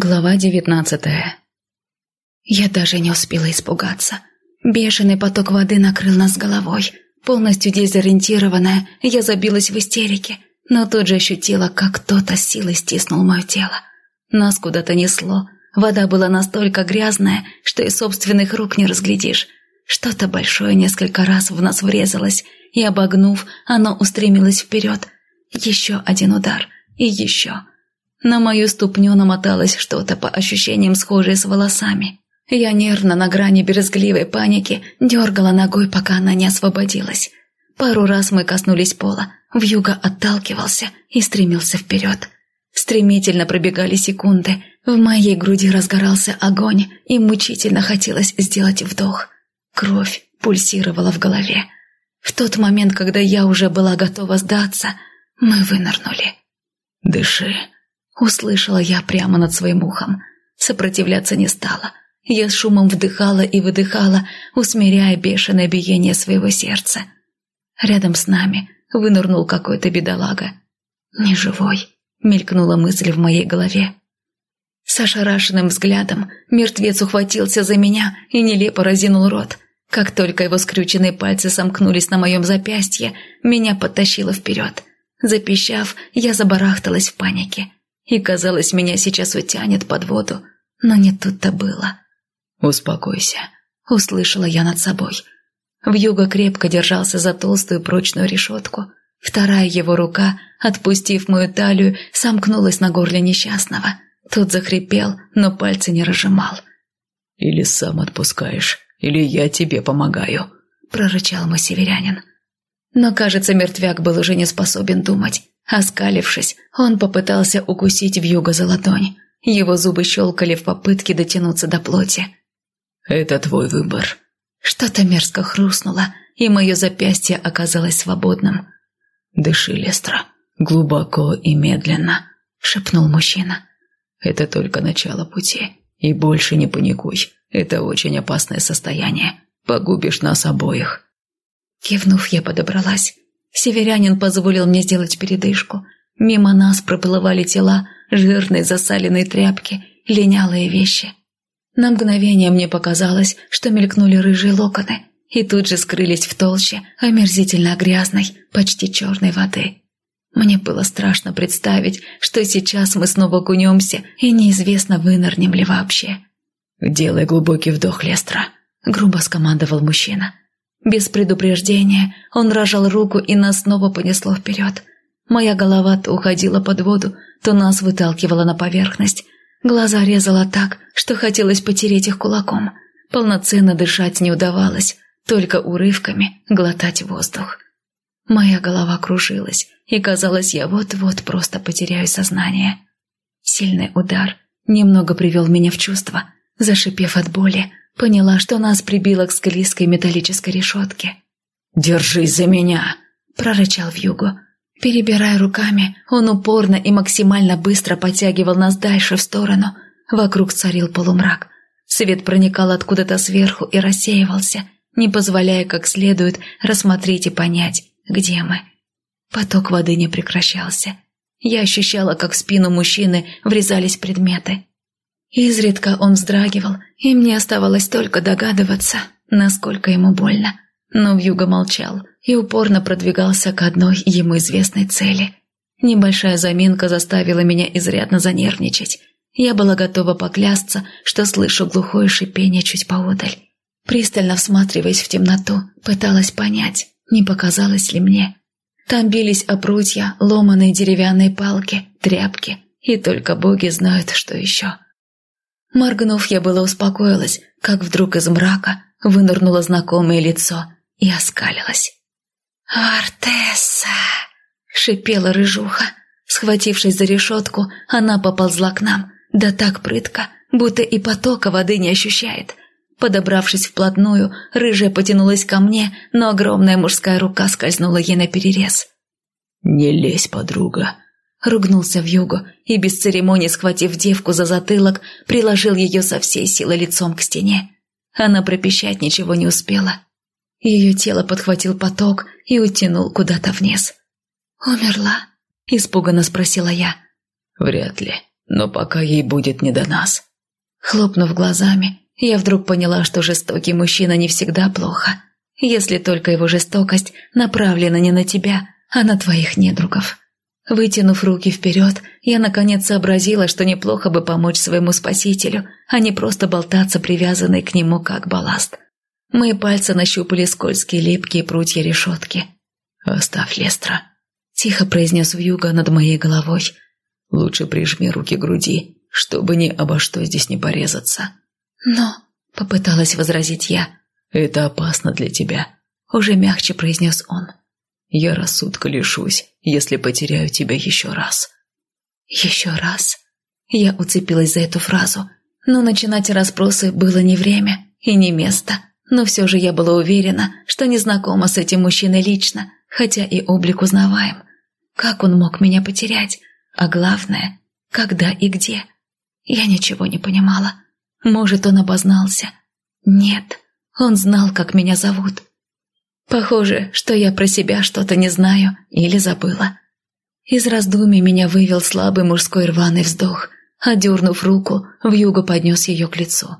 Глава девятнадцатая Я даже не успела испугаться. Бешеный поток воды накрыл нас головой. Полностью дезориентированная, я забилась в истерике, но тут же ощутила, как кто-то силой стиснул мое тело. Нас куда-то несло. Вода была настолько грязная, что и собственных рук не разглядишь. Что-то большое несколько раз в нас врезалось, и, обогнув, оно устремилось вперед. Еще один удар. И еще. На мою ступню намоталось что-то по ощущениям схожее с волосами. Я нервно на грани березгливой паники дергала ногой, пока она не освободилась. Пару раз мы коснулись пола, вьюга отталкивался и стремился вперед. Стремительно пробегали секунды, в моей груди разгорался огонь, и мучительно хотелось сделать вдох. Кровь пульсировала в голове. В тот момент, когда я уже была готова сдаться, мы вынырнули. «Дыши», Услышала я прямо над своим ухом. Сопротивляться не стала. Я с шумом вдыхала и выдыхала, усмиряя бешеное биение своего сердца. Рядом с нами вынырнул какой-то бедолага. «Неживой», — мелькнула мысль в моей голове. С ошарашенным взглядом мертвец ухватился за меня и нелепо разинул рот. Как только его скрюченные пальцы сомкнулись на моем запястье, меня подтащило вперед. Запищав, я забарахталась в панике и, казалось, меня сейчас утянет под воду, но не тут-то было. «Успокойся», — услышала я над собой. Вьюга крепко держался за толстую прочную решетку. Вторая его рука, отпустив мою талию, сомкнулась на горле несчастного. Тот захрипел, но пальцы не разжимал. «Или сам отпускаешь, или я тебе помогаю», — прорычал мой северянин. Но, кажется, мертвяк был уже не способен думать. Оскалившись, он попытался укусить вьюга за ладонь. Его зубы щелкали в попытке дотянуться до плоти. «Это твой выбор». Что-то мерзко хрустнуло, и мое запястье оказалось свободным. «Дыши, Лестра, глубоко и медленно», — шепнул мужчина. «Это только начало пути, и больше не паникуй. Это очень опасное состояние. Погубишь нас обоих». Кивнув, я подобралась. Северянин позволил мне сделать передышку. Мимо нас проплывали тела, жирные засаленные тряпки, линялые вещи. На мгновение мне показалось, что мелькнули рыжие локоны и тут же скрылись в толще омерзительно грязной, почти черной воды. Мне было страшно представить, что сейчас мы снова кунемся и неизвестно, вынырнем ли вообще. «Делай глубокий вдох, Лестра», — грубо скомандовал мужчина. Без предупреждения он рожал руку, и нас снова понесло вперед. Моя голова то уходила под воду, то нас выталкивала на поверхность. Глаза резала так, что хотелось потереть их кулаком. Полноценно дышать не удавалось, только урывками глотать воздух. Моя голова кружилась, и казалось, я вот-вот просто потеряю сознание. Сильный удар немного привел меня в чувство. Зашипев от боли, Поняла, что нас прибило к склизкой металлической решетке. «Держись за меня!» – прорычал Вьюго. Перебирая руками, он упорно и максимально быстро подтягивал нас дальше в сторону. Вокруг царил полумрак. Свет проникал откуда-то сверху и рассеивался, не позволяя как следует рассмотреть и понять, где мы. Поток воды не прекращался. Я ощущала, как в спину мужчины врезались предметы. Изредка он вздрагивал, и мне оставалось только догадываться, насколько ему больно. Но Вьюга молчал и упорно продвигался к одной ему известной цели. Небольшая заминка заставила меня изрядно занервничать. Я была готова поклясться, что слышу глухое шипение чуть поодаль. Пристально всматриваясь в темноту, пыталась понять, не показалось ли мне. Там бились опрутья, ломаные деревянные палки, тряпки, и только боги знают, что еще. Моргнув, я было успокоилась, как вдруг из мрака вынырнуло знакомое лицо и оскалилась. «Артесса!» — шипела рыжуха. Схватившись за решетку, она поползла к нам, да так прытко, будто и потока воды не ощущает. Подобравшись вплотную, рыжая потянулась ко мне, но огромная мужская рука скользнула ей на перерез. «Не лезь, подруга!» Ругнулся в югу и, без церемонии схватив девку за затылок, приложил ее со всей силы лицом к стене. Она пропищать ничего не успела. Ее тело подхватил поток и утянул куда-то вниз. «Умерла?» – испуганно спросила я. «Вряд ли. но пока ей будет не до нас». Хлопнув глазами, я вдруг поняла, что жестокий мужчина не всегда плохо, если только его жестокость направлена не на тебя, а на твоих недругов. Вытянув руки вперед, я наконец сообразила, что неплохо бы помочь своему спасителю, а не просто болтаться привязанной к нему как балласт. Мои пальцы нащупали скользкие липкие прутья решетки. «Оставь Лестра», — тихо произнес Вьюга над моей головой. «Лучше прижми руки к груди, чтобы ни обо что здесь не порезаться». «Но...» — попыталась возразить я. «Это опасно для тебя», — уже мягче произнес он. Я рассудка лишусь, если потеряю тебя еще раз». «Еще раз?» Я уцепилась за эту фразу. Но начинать расспросы было не время и не место. Но все же я была уверена, что не знакома с этим мужчиной лично, хотя и облик узнаваем. Как он мог меня потерять? А главное, когда и где? Я ничего не понимала. Может, он обознался? Нет, он знал, как меня зовут. Похоже, что я про себя что-то не знаю или забыла. Из раздумий меня вывел слабый мужской рваный вздох. Одернув руку, вьюга поднес ее к лицу.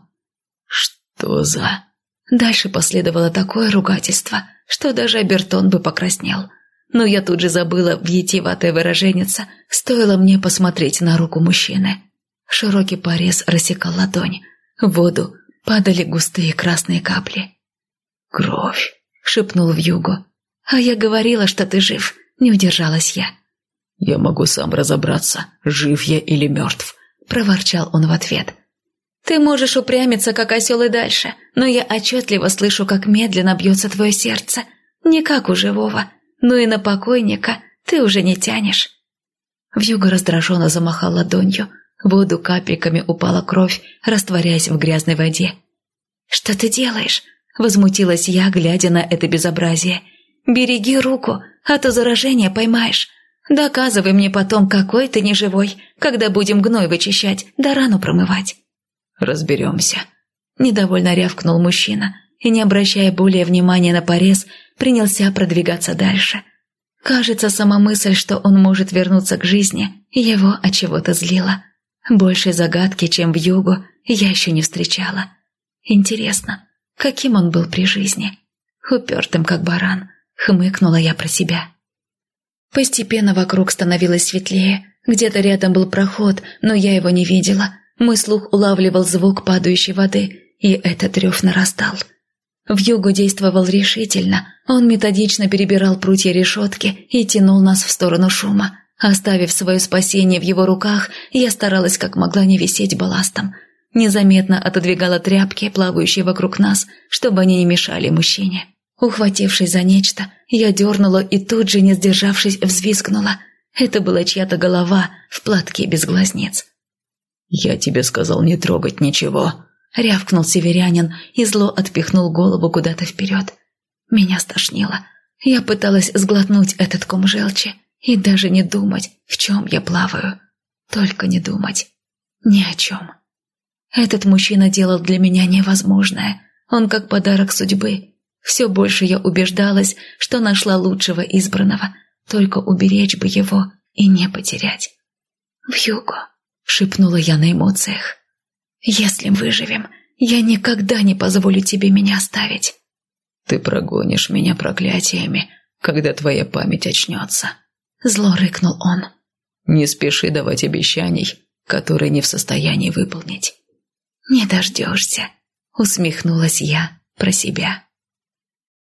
«Что за...» Дальше последовало такое ругательство, что даже Абертон бы покраснел. Но я тут же забыла вьетиватое выраженница, стоило мне посмотреть на руку мужчины. Широкий порез рассекал ладонь. В воду падали густые красные капли. «Кровь!» Шепнул в югу. «А я говорила, что ты жив», — не удержалась я. «Я могу сам разобраться, жив я или мертв», — проворчал он в ответ. «Ты можешь упрямиться, как осел и дальше, но я отчетливо слышу, как медленно бьется твое сердце. Не как у живого, но и на покойника ты уже не тянешь». Вьюга раздраженно замахал ладонью. В воду капельками упала кровь, растворяясь в грязной воде. «Что ты делаешь?» Возмутилась я, глядя на это безобразие. «Береги руку, а то заражение поймаешь. Доказывай мне потом, какой ты неживой, когда будем гной вычищать, да рану промывать». «Разберемся», – недовольно рявкнул мужчина и, не обращая более внимания на порез, принялся продвигаться дальше. Кажется, сама мысль, что он может вернуться к жизни, его от чего-то злила. Большей загадки, чем в югу, я еще не встречала. Интересно, Каким он был при жизни? Упертым, как баран, хмыкнула я про себя. Постепенно вокруг становилось светлее. Где-то рядом был проход, но я его не видела. Мой слух улавливал звук падающей воды, и этот рев нарастал. В югу действовал решительно. Он методично перебирал прутья решетки и тянул нас в сторону шума. Оставив свое спасение в его руках, я старалась как могла не висеть балластом – незаметно отодвигала тряпки, плавающие вокруг нас, чтобы они не мешали мужчине. Ухватившись за нечто, я дернула и тут же, не сдержавшись, взвискнула. Это была чья-то голова в платке без глазниц. «Я тебе сказал не трогать ничего», — рявкнул северянин и зло отпихнул голову куда-то вперед. Меня стошнило. Я пыталась сглотнуть этот ком желчи и даже не думать, в чем я плаваю. Только не думать. Ни о чем. Этот мужчина делал для меня невозможное. Он как подарок судьбы. Все больше я убеждалась, что нашла лучшего избранного. Только уберечь бы его и не потерять. «Вьюго», — шепнула я на эмоциях. «Если выживем, я никогда не позволю тебе меня оставить». «Ты прогонишь меня проклятиями, когда твоя память очнется», — зло рыкнул он. «Не спеши давать обещаний, которые не в состоянии выполнить». «Не дождешься», — усмехнулась я про себя.